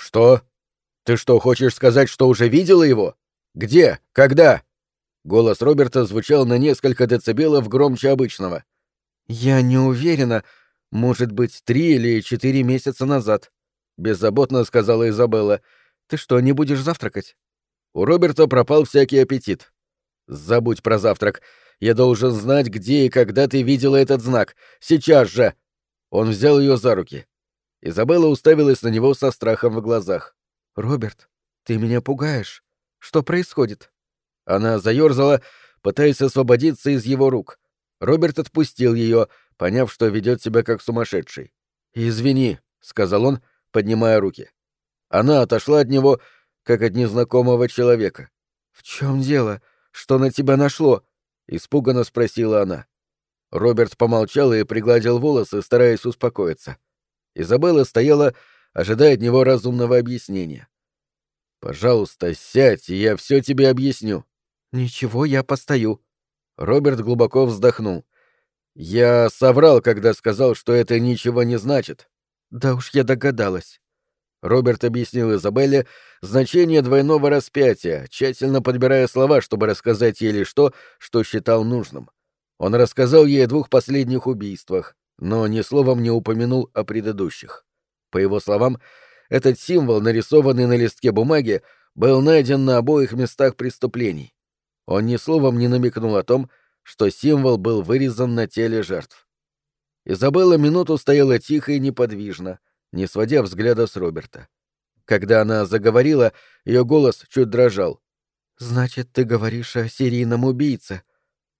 «Что? Ты что, хочешь сказать, что уже видела его? Где? Когда?» Голос Роберта звучал на несколько децибелов громче обычного. «Я не уверена. Может быть, три или четыре месяца назад», — беззаботно сказала Изабелла. «Ты что, не будешь завтракать?» У Роберта пропал всякий аппетит. «Забудь про завтрак. Я должен знать, где и когда ты видела этот знак. Сейчас же!» Он взял ее за руки. Изабелла уставилась на него со страхом в глазах. «Роберт, ты меня пугаешь. Что происходит?» Она заерзала, пытаясь освободиться из его рук. Роберт отпустил ее, поняв, что ведет себя как сумасшедший. «Извини», — сказал он, поднимая руки. Она отошла от него, как от незнакомого человека. «В чем дело? Что на тебя нашло?» — испуганно спросила она. Роберт помолчал и пригладил волосы, стараясь успокоиться. Изабелла стояла, ожидая от него разумного объяснения. «Пожалуйста, сядь, и я все тебе объясню». «Ничего, я постою». Роберт глубоко вздохнул. Я соврал, когда сказал, что это ничего не значит. Да уж я догадалась. Роберт объяснил Изабелле значение двойного распятия, тщательно подбирая слова, чтобы рассказать ей лишь то, что считал нужным. Он рассказал ей о двух последних убийствах, но ни словом не упомянул о предыдущих. По его словам, этот символ, нарисованный на листке бумаги, был найден на обоих местах преступлений. Он ни словом не намекнул о том, что символ был вырезан на теле жертв. Изабелла минуту стояла тихо и неподвижно, не сводя взгляда с Роберта. Когда она заговорила, ее голос чуть дрожал. «Значит, ты говоришь о серийном убийце.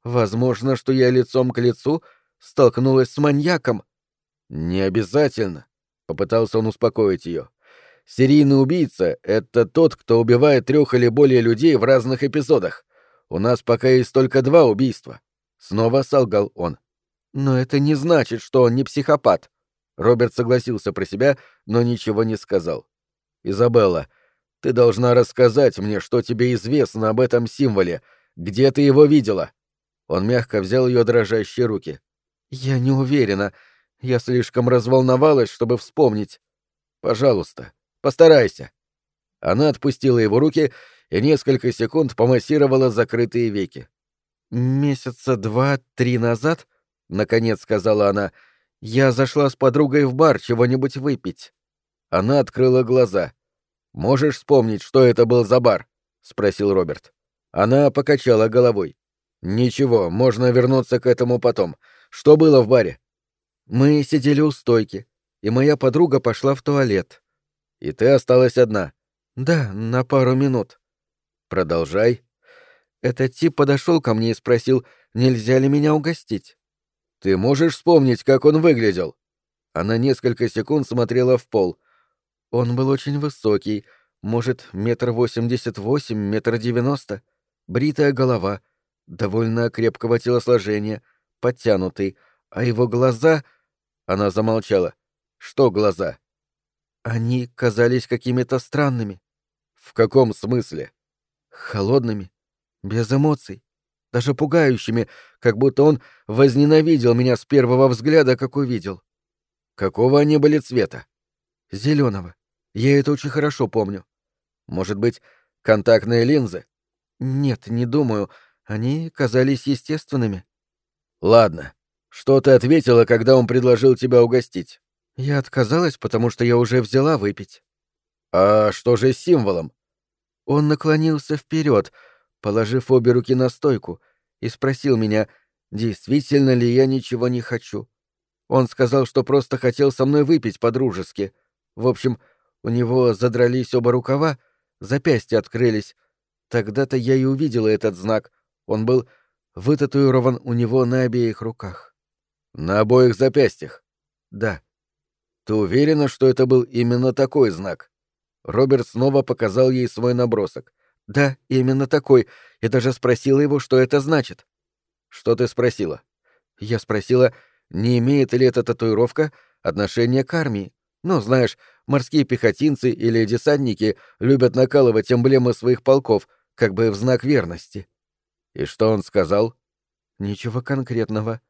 Возможно, что я лицом к лицу столкнулась с маньяком». «Не обязательно», — попытался он успокоить ее. «Серийный убийца — это тот, кто убивает трех или более людей в разных эпизодах. У нас пока есть только два убийства. Снова солгал он. Но это не значит, что он не психопат. Роберт согласился про себя, но ничего не сказал. Изабелла, ты должна рассказать мне, что тебе известно об этом символе. Где ты его видела? Он мягко взял ее дрожащие руки. Я не уверена. Я слишком разволновалась, чтобы вспомнить. Пожалуйста, постарайся. Она отпустила его руки и несколько секунд помассировала закрытые веки. «Месяца два-три назад, — наконец сказала она, — я зашла с подругой в бар чего-нибудь выпить». Она открыла глаза. «Можешь вспомнить, что это был за бар?» — спросил Роберт. Она покачала головой. «Ничего, можно вернуться к этому потом. Что было в баре?» «Мы сидели у стойки, и моя подруга пошла в туалет». «И ты осталась одна?» «Да, на пару минут». Продолжай. Этот тип подошел ко мне и спросил, нельзя ли меня угостить. Ты можешь вспомнить, как он выглядел? Она несколько секунд смотрела в пол. Он был очень высокий, может, метр восемьдесят восемь, метр девяносто. Бритая голова, довольно крепкого телосложения, подтянутый, а его глаза... Она замолчала. Что глаза? Они казались какими-то странными. В каком смысле? холодными, без эмоций, даже пугающими, как будто он возненавидел меня с первого взгляда, как увидел. Какого они были цвета? Зеленого. Я это очень хорошо помню. Может быть, контактные линзы? Нет, не думаю. Они казались естественными. Ладно. Что ты ответила, когда он предложил тебя угостить? Я отказалась, потому что я уже взяла выпить. А что же с символом? Он наклонился вперед, положив обе руки на стойку, и спросил меня, действительно ли я ничего не хочу. Он сказал, что просто хотел со мной выпить по-дружески. В общем, у него задрались оба рукава, запястья открылись. Тогда-то я и увидела этот знак. Он был вытатуирован у него на обеих руках. На обоих запястьях? Да. Ты уверена, что это был именно такой знак? Роберт снова показал ей свой набросок. «Да, именно такой. Я даже спросила его, что это значит». «Что ты спросила?» «Я спросила, не имеет ли эта татуировка отношения к армии. Ну, знаешь, морские пехотинцы или десантники любят накалывать эмблемы своих полков, как бы в знак верности». «И что он сказал?» «Ничего конкретного.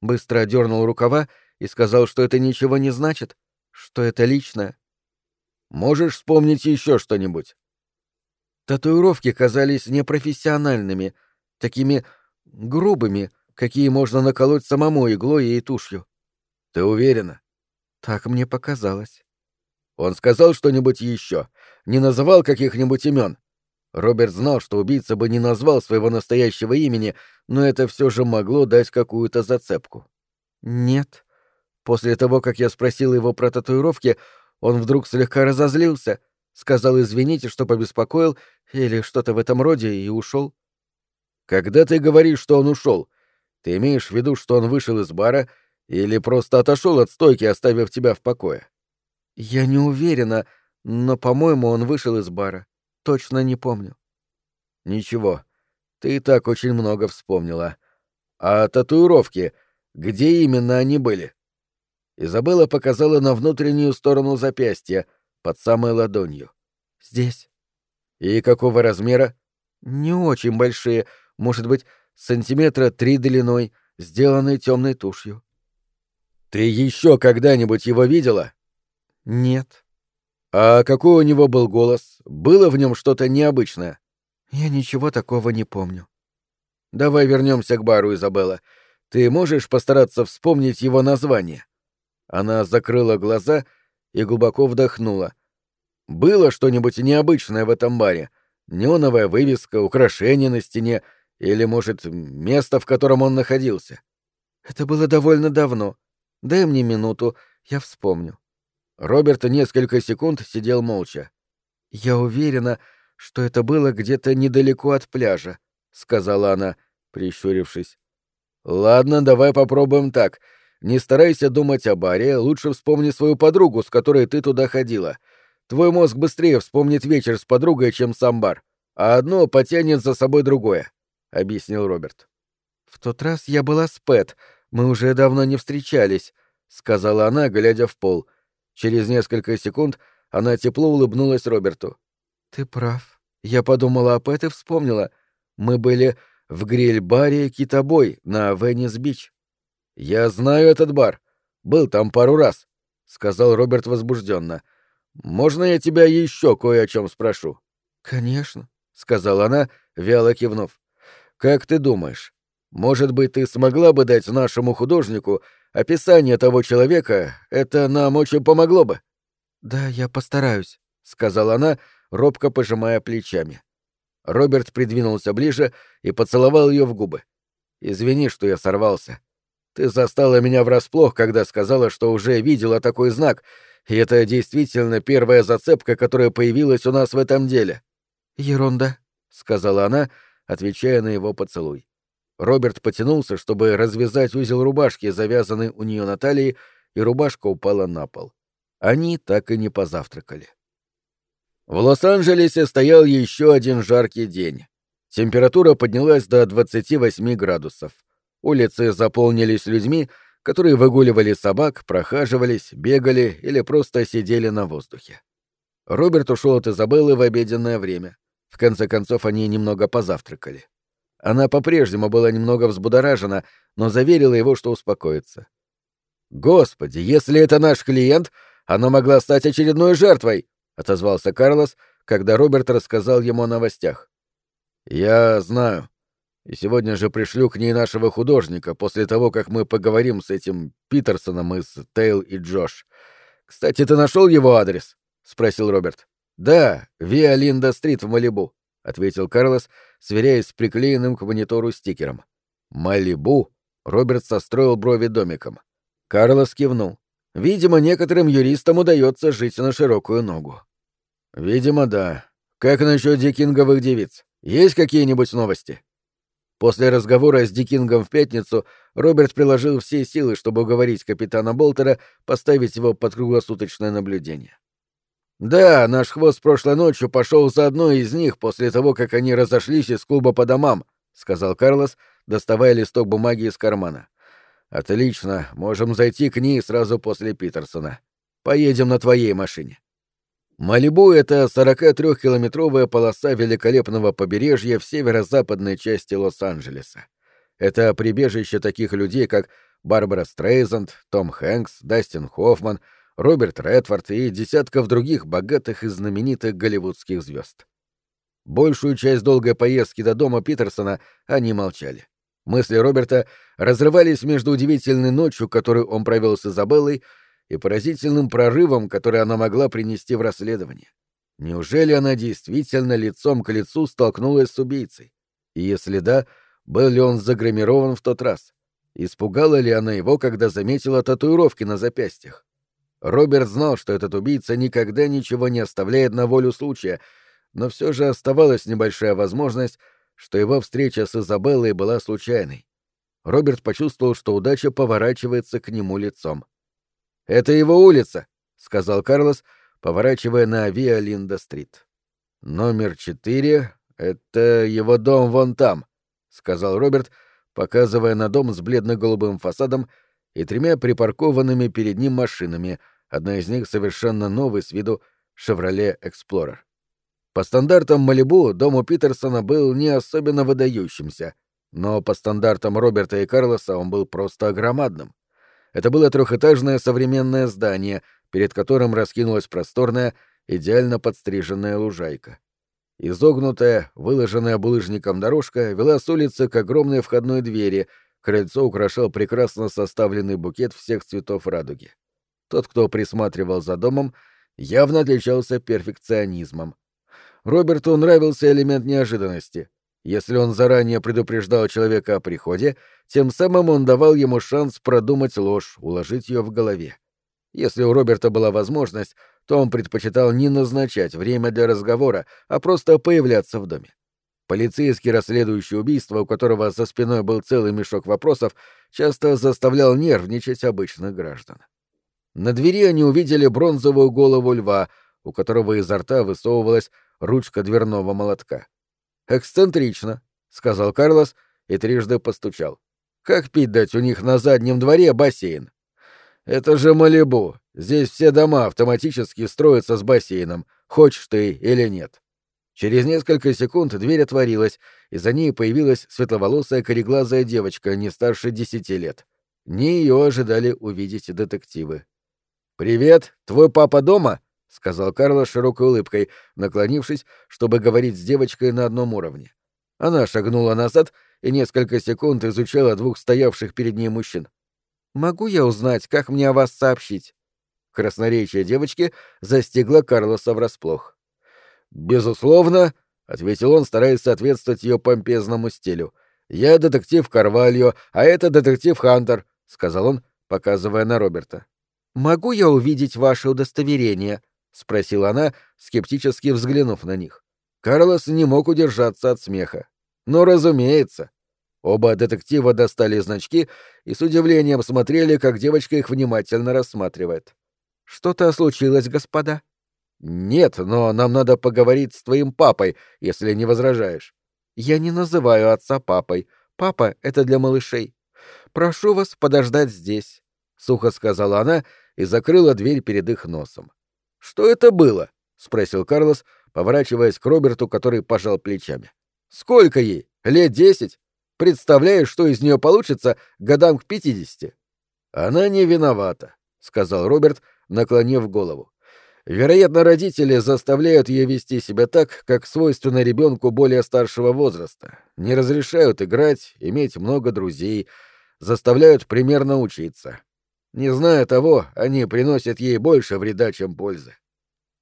Быстро дернул рукава и сказал, что это ничего не значит, что это личное. Можешь вспомнить еще что-нибудь? Татуировки казались непрофессиональными, такими грубыми, какие можно наколоть самому иглой и тушью. Ты уверена? Так мне показалось. Он сказал что-нибудь еще, не называл каких-нибудь имен. Роберт знал, что убийца бы не назвал своего настоящего имени, но это все же могло дать какую-то зацепку. Нет. После того, как я спросил его про татуировки, он вдруг слегка разозлился, сказал извините, что побеспокоил, или что-то в этом роде, и ушел. Когда ты говоришь, что он ушел, ты имеешь в виду, что он вышел из бара или просто отошел от стойки, оставив тебя в покое? Я не уверена, но, по-моему, он вышел из бара. Точно не помню. Ничего. Ты и так очень много вспомнила. А татуировки, где именно они были? Изабелла показала на внутреннюю сторону запястья, под самой ладонью. Здесь. И какого размера? Не очень большие, может быть, сантиметра три длиной, сделанные темной тушью. Ты еще когда-нибудь его видела? Нет. А какой у него был голос? Было в нем что-то необычное? Я ничего такого не помню. Давай вернемся к бару, Изабелла. Ты можешь постараться вспомнить его название? Она закрыла глаза и глубоко вдохнула. Было что-нибудь необычное в этом баре? Неоновая вывеска, украшение на стене — или, может, место, в котором он находился? Это было довольно давно. Дай мне минуту, я вспомню. Роберт несколько секунд сидел молча. Я уверена, что это было где-то недалеко от пляжа, сказала она, прищурившись. Ладно, давай попробуем так. Не старайся думать о баре, лучше вспомни свою подругу, с которой ты туда ходила. Твой мозг быстрее вспомнит вечер с подругой, чем сам бар, а одно потянет за собой другое. — объяснил Роберт. «В тот раз я была с Пэт, мы уже давно не встречались», — сказала она, глядя в пол. Через несколько секунд она тепло улыбнулась Роберту. «Ты прав. Я подумала о Пэт и вспомнила. Мы были в гриль-баре «Китобой» на Веннис-Бич». «Я знаю этот бар. Был там пару раз», — сказал Роберт возбужденно. «Можно я тебя еще кое о чем спрошу?» «Конечно», — сказала она, вяло кивнув. Как ты думаешь, может быть, ты смогла бы дать нашему художнику описание того человека? Это нам очень помогло бы. Да, я постараюсь, сказала она, робко пожимая плечами. Роберт придвинулся ближе и поцеловал ее в губы. Извини, что я сорвался. Ты застала меня врасплох, когда сказала, что уже видела такой знак, и это действительно первая зацепка, которая появилась у нас в этом деле. Ерунда, сказала она, отвечая на его поцелуй. Роберт потянулся, чтобы развязать узел рубашки, завязанный у нее на талии, и рубашка упала на пол. Они так и не позавтракали. В Лос-Анджелесе стоял еще один жаркий день. Температура поднялась до 28 градусов. Улицы заполнились людьми, которые выгуливали собак, прохаживались, бегали или просто сидели на воздухе. Роберт ушел от Изабеллы в обеденное время. В конце концов, они немного позавтракали. Она по-прежнему была немного взбудоражена, но заверила его, что успокоится. «Господи, если это наш клиент, она могла стать очередной жертвой!» — отозвался Карлос, когда Роберт рассказал ему о новостях. «Я знаю. И сегодня же пришлю к ней нашего художника после того, как мы поговорим с этим Питерсоном из Тейл и Джош. Кстати, ты нашел его адрес?» — спросил Роберт. «Да, Виа Линда Стрит в Малибу», — ответил Карлос, сверяясь с приклеенным к монитору стикером. «Малибу?» — Роберт состроил брови домиком. Карлос кивнул. «Видимо, некоторым юристам удается жить на широкую ногу». «Видимо, да. Как насчет дикинговых девиц? Есть какие-нибудь новости?» После разговора с Дикингом в пятницу Роберт приложил все силы, чтобы уговорить капитана Болтера поставить его под круглосуточное наблюдение. «Да, наш хвост прошлой ночью пошел за одной из них после того, как они разошлись из клуба по домам», — сказал Карлос, доставая листок бумаги из кармана. «Отлично, можем зайти к ней сразу после Питерсона. Поедем на твоей машине». Малибу — это 43-километровая полоса великолепного побережья в северо-западной части Лос-Анджелеса. Это прибежище таких людей, как Барбара Стрейзанд, Том Хэнкс, Дастин Хоффман — Роберт Редфорд и десятков других богатых и знаменитых голливудских звезд. Большую часть долгой поездки до дома Питерсона они молчали. Мысли Роберта разрывались между удивительной ночью, которую он провел с Изабеллой, и поразительным прорывом, который она могла принести в расследование. Неужели она действительно лицом к лицу столкнулась с убийцей? И если да, был ли он загримирован в тот раз? Испугала ли она его, когда заметила татуировки на запястьях? Роберт знал, что этот убийца никогда ничего не оставляет на волю случая, но все же оставалась небольшая возможность, что его встреча с Изабеллой была случайной. Роберт почувствовал, что удача поворачивается к нему лицом. «Это его улица», — сказал Карлос, поворачивая на Авиа Линда-стрит. «Номер четыре — это его дом вон там», — сказал Роберт, показывая на дом с бледно-голубым фасадом и тремя припаркованными перед ним машинами, одна из них совершенно новый с виду «Шевроле Эксплорер». По стандартам Малибу дом у Питерсона был не особенно выдающимся, но по стандартам Роберта и Карлоса он был просто громадным. Это было трехэтажное современное здание, перед которым раскинулась просторная, идеально подстриженная лужайка. Изогнутая, выложенная булыжником дорожка вела с улицы к огромной входной двери, крыльцо украшал прекрасно составленный букет всех цветов радуги. Тот, кто присматривал за домом, явно отличался перфекционизмом. Роберту нравился элемент неожиданности. Если он заранее предупреждал человека о приходе, тем самым он давал ему шанс продумать ложь, уложить ее в голове. Если у Роберта была возможность, то он предпочитал не назначать время для разговора, а просто появляться в доме. Полицейский, расследующий убийство, у которого за спиной был целый мешок вопросов, часто заставлял нервничать обычных граждан. На двери они увидели бронзовую голову льва, у которого изо рта высовывалась ручка дверного молотка. «Эксцентрично», — сказал Карлос и трижды постучал. «Как пить дать у них на заднем дворе бассейн?» «Это же Малибу. Здесь все дома автоматически строятся с бассейном, хочешь ты или нет». Через несколько секунд дверь отворилась, и за ней появилась светловолосая кореглазая девочка не старше десяти лет. Не ее ожидали увидеть детективы. «Привет, твой папа дома?» — сказал Карло широкой улыбкой, наклонившись, чтобы говорить с девочкой на одном уровне. Она шагнула назад и несколько секунд изучала двух стоявших перед ней мужчин. «Могу я узнать, как мне о вас сообщить?» Красноречие девочки застигло Карлоса врасплох. «Безусловно», — ответил он, стараясь соответствовать ее помпезному стилю. «Я детектив Карвальо, а это детектив Хантер», — сказал он, показывая на Роберта. «Могу я увидеть ваше удостоверение?» — спросила она, скептически взглянув на них. Карлос не мог удержаться от смеха. «Ну, разумеется». Оба детектива достали значки и с удивлением смотрели, как девочка их внимательно рассматривает. «Что-то случилось, господа?» «Нет, но нам надо поговорить с твоим папой, если не возражаешь». «Я не называю отца папой. Папа — это для малышей. Прошу вас подождать здесь», — сухо сказала она и закрыла дверь перед их носом. «Что это было?» — спросил Карлос, поворачиваясь к Роберту, который пожал плечами. «Сколько ей? Лет десять? Представляешь, что из нее получится годам к пятидесяти?» «Она не виновата», — сказал Роберт, наклонив голову. «Вероятно, родители заставляют ее вести себя так, как свойственно ребенку более старшего возраста, не разрешают играть, иметь много друзей, заставляют примерно учиться. Не зная того, они приносят ей больше вреда, чем пользы.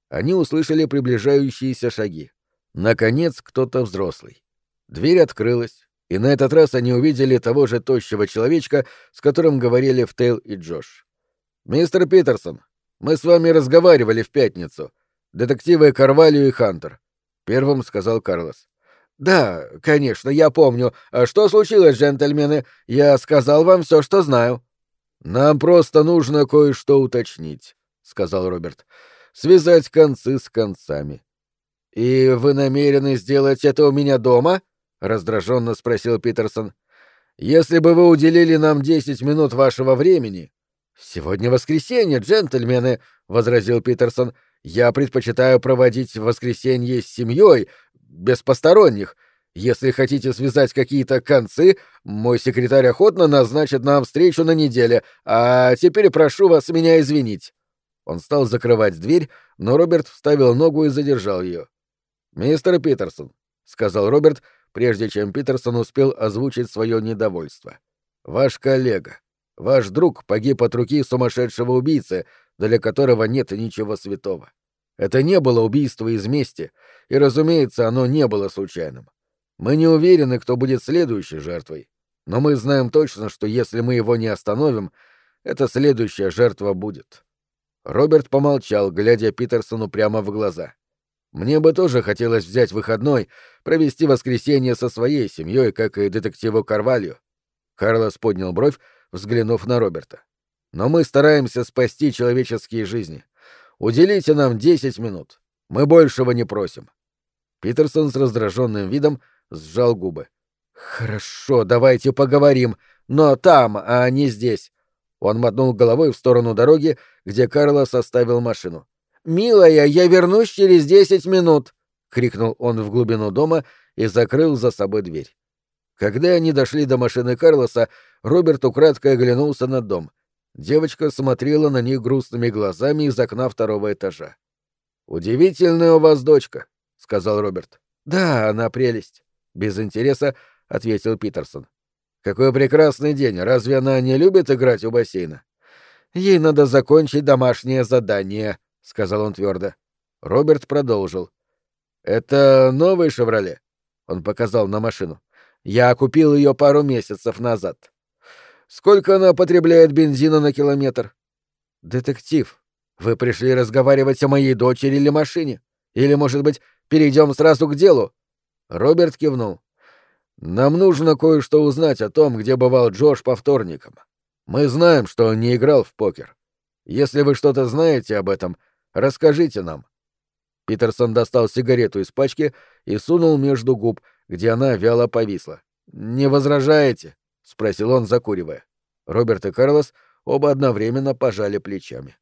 Они услышали приближающиеся шаги. Наконец, кто-то взрослый. Дверь открылась, и на этот раз они увидели того же тощего человечка, с которым говорили в Тейл и Джош. «Мистер Питерсон, мы с вами разговаривали в пятницу. Детективы Карвалью и Хантер», — первым сказал Карлос. «Да, конечно, я помню. А что случилось, джентльмены? Я сказал вам все, что знаю». «Нам просто нужно кое-что уточнить», — сказал Роберт. «Связать концы с концами». «И вы намерены сделать это у меня дома?» — раздраженно спросил Питерсон. «Если бы вы уделили нам десять минут вашего времени...» «Сегодня воскресенье, джентльмены», — возразил Питерсон. «Я предпочитаю проводить воскресенье с семьей, без посторонних. Если хотите связать какие-то концы, мой секретарь охотно назначит нам встречу на неделе, а теперь прошу вас меня извинить». Он стал закрывать дверь, но Роберт вставил ногу и задержал ее. «Мистер Питерсон», — сказал Роберт, прежде чем Питерсон успел озвучить свое недовольство. «Ваш коллега, ваш друг погиб от руки сумасшедшего убийцы, для которого нет ничего святого. Это не было убийство из мести, и, разумеется, оно не было случайным. Мы не уверены, кто будет следующей жертвой, но мы знаем точно, что если мы его не остановим, эта следующая жертва будет. Роберт помолчал, глядя Питерсону прямо в глаза. Мне бы тоже хотелось взять выходной, провести воскресенье со своей семьей, как и детективу Карвалью. Карлос поднял бровь, взглянув на Роберта. Но мы стараемся спасти человеческие жизни. Уделите нам десять минут. Мы большего не просим. Питерсон с раздраженным видом сжал губы. Хорошо, давайте поговорим, но там, а не здесь. Он мотнул головой в сторону дороги, где Карлос оставил машину. «Милая, я вернусь через десять минут!» — крикнул он в глубину дома и закрыл за собой дверь. Когда они дошли до машины Карлоса, Роберт украдкой оглянулся на дом. Девочка смотрела на них грустными глазами из окна второго этажа. «Удивительная у вас дочка», — сказал Роберт. «Да, она прелесть», — без интереса ответил Питерсон. Какой прекрасный день, разве она не любит играть у бассейна? Ей надо закончить домашнее задание, сказал он твердо. Роберт продолжил. Это новый «Шевроле»? Он показал на машину. Я купил ее пару месяцев назад. Сколько она потребляет бензина на километр? Детектив, вы пришли разговаривать о моей дочери или машине? Или, может быть, перейдем сразу к делу? Роберт кивнул. Нам нужно кое-что узнать о том, где бывал Джош по вторникам. Мы знаем, что он не играл в покер. Если вы что-то знаете об этом, расскажите нам. Питерсон достал сигарету из пачки и сунул между губ, где она вяло повисла. «Не возражаете?» — спросил он, закуривая. Роберт и Карлос оба одновременно пожали плечами.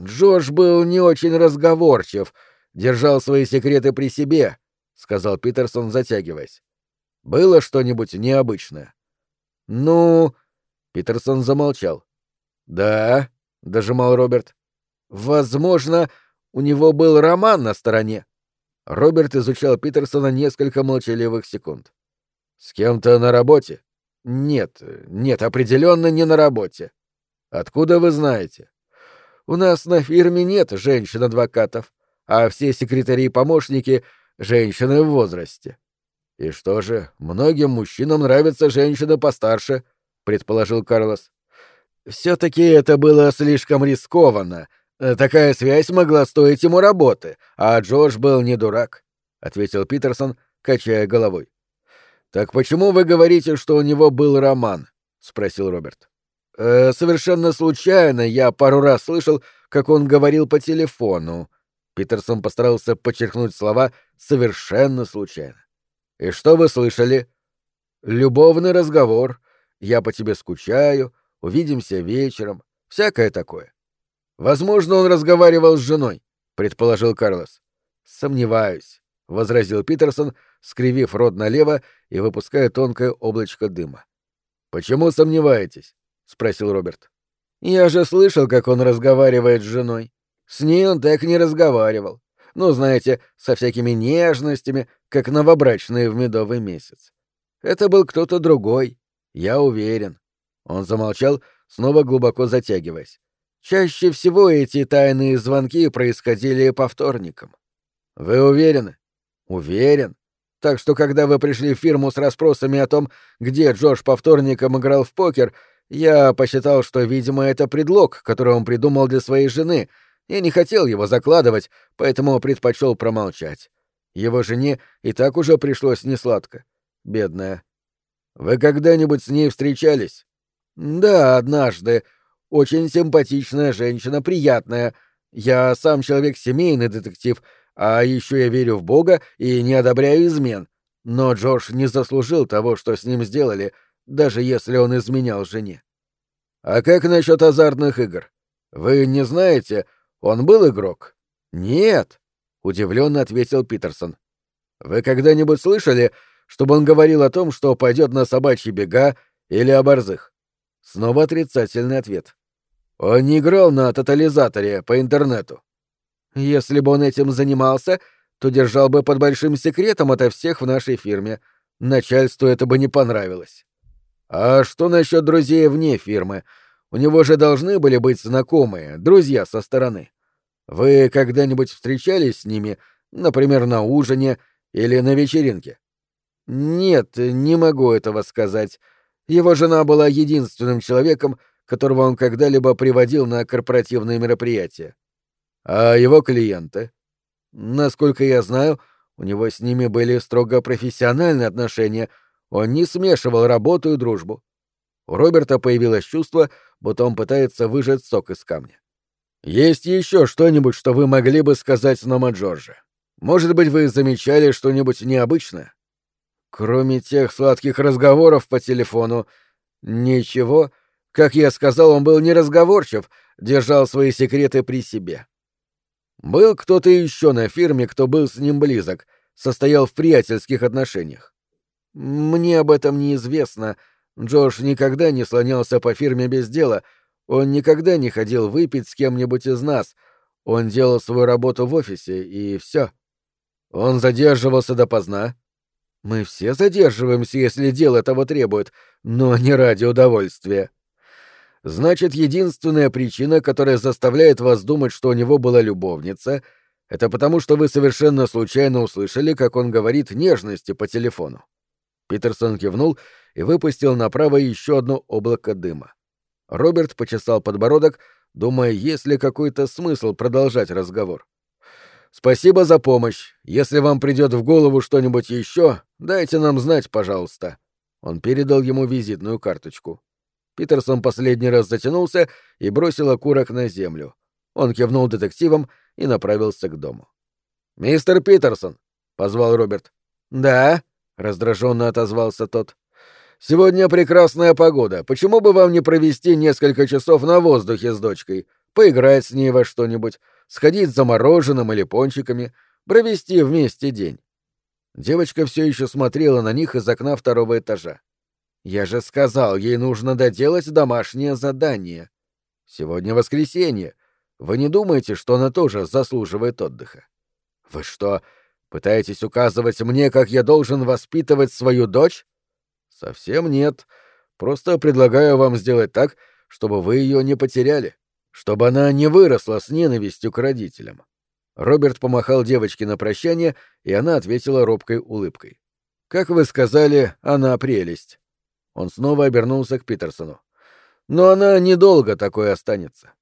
«Джош был не очень разговорчив, держал свои секреты при себе», — сказал Питерсон, затягиваясь. Было что-нибудь необычное? Ну, Питерсон замолчал. Да, дожимал Роберт. Возможно, у него был роман на стороне. Роберт изучал Питерсона несколько молчаливых секунд. С кем-то на работе? Нет, нет, определенно не на работе. Откуда вы знаете? У нас на фирме нет женщин-адвокатов, а все секретари и помощники — женщины в возрасте. «И что же, многим мужчинам нравятся женщины постарше», — предположил Карлос. «Все-таки это было слишком рискованно. Такая связь могла стоить ему работы, а Джордж был не дурак», — ответил Питерсон, качая головой. «Так почему вы говорите, что у него был роман?» — спросил Роберт. «Э, «Совершенно случайно я пару раз слышал, как он говорил по телефону». Питерсон постарался подчеркнуть слова «совершенно случайно». «И что вы слышали?» «Любовный разговор. Я по тебе скучаю. Увидимся вечером. Всякое такое». «Возможно, он разговаривал с женой», — предположил Карлос. «Сомневаюсь», — возразил Питерсон, скривив рот налево и выпуская тонкое облачко дыма. «Почему сомневаетесь?» — спросил Роберт. «Я же слышал, как он разговаривает с женой. С ней он так не разговаривал ну, знаете, со всякими нежностями, как новобрачные в медовый месяц. Это был кто-то другой, я уверен. Он замолчал, снова глубоко затягиваясь. Чаще всего эти тайные звонки происходили по вторникам. Вы уверены? Уверен. Так что, когда вы пришли в фирму с расспросами о том, где Джордж по вторникам играл в покер, я посчитал, что, видимо, это предлог, который он придумал для своей жены — я не хотел его закладывать, поэтому предпочел промолчать. Его жене и так уже пришлось несладко. Бедная. Вы когда-нибудь с ней встречались? Да, однажды. Очень симпатичная женщина, приятная. Я сам человек семейный детектив, а еще я верю в Бога и не одобряю измен. Но Джордж не заслужил того, что с ним сделали, даже если он изменял жене. А как насчет азартных игр? Вы не знаете, он был игрок? Нет, удивленно ответил Питерсон. Вы когда-нибудь слышали, чтобы он говорил о том, что пойдет на собачьи бега или о борзых? Снова отрицательный ответ. Он не играл на тотализаторе по интернету. Если бы он этим занимался, то держал бы под большим секретом ото всех в нашей фирме. Начальству это бы не понравилось. А что насчет друзей вне фирмы? У него же должны были быть знакомые, друзья со стороны. Вы когда-нибудь встречались с ними, например, на ужине или на вечеринке? Нет, не могу этого сказать. Его жена была единственным человеком, которого он когда-либо приводил на корпоративные мероприятия. А его клиенты? Насколько я знаю, у него с ними были строго профессиональные отношения, он не смешивал работу и дружбу. У Роберта появилось чувство, будто он пытается выжать сок из камня. «Есть еще что-нибудь, что вы могли бы сказать нам о Джорже? Может быть, вы замечали что-нибудь необычное?» Кроме тех сладких разговоров по телефону, ничего. Как я сказал, он был неразговорчив, держал свои секреты при себе. Был кто-то еще на фирме, кто был с ним близок, состоял в приятельских отношениях. Мне об этом неизвестно. Джош никогда не слонялся по фирме без дела. Он никогда не ходил выпить с кем-нибудь из нас. Он делал свою работу в офисе, и все. Он задерживался допоздна. Мы все задерживаемся, если дело того требует, но не ради удовольствия. Значит, единственная причина, которая заставляет вас думать, что у него была любовница, это потому, что вы совершенно случайно услышали, как он говорит нежности по телефону. Питерсон кивнул и выпустил направо еще одно облако дыма. Роберт почесал подбородок, думая, есть ли какой-то смысл продолжать разговор. Спасибо за помощь. Если вам придет в голову что-нибудь еще, дайте нам знать, пожалуйста. Он передал ему визитную карточку. Питерсон последний раз затянулся и бросил окурок на землю. Он кивнул детективам и направился к дому. «Мистер Питерсон!» — позвал Роберт. «Да?» — раздраженно отозвался тот. «Сегодня прекрасная погода. Почему бы вам не провести несколько часов на воздухе с дочкой? Поиграть с ней во что-нибудь? сходить за мороженым или пончиками, провести вместе день. Девочка все еще смотрела на них из окна второго этажа. Я же сказал, ей нужно доделать домашнее задание. Сегодня воскресенье. Вы не думаете, что она тоже заслуживает отдыха? Вы что, пытаетесь указывать мне, как я должен воспитывать свою дочь? Совсем нет. Просто предлагаю вам сделать так, чтобы вы ее не потеряли чтобы она не выросла с ненавистью к родителям. Роберт помахал девочке на прощание, и она ответила робкой улыбкой. «Как вы сказали, она прелесть». Он снова обернулся к Питерсону. «Но она недолго такой останется.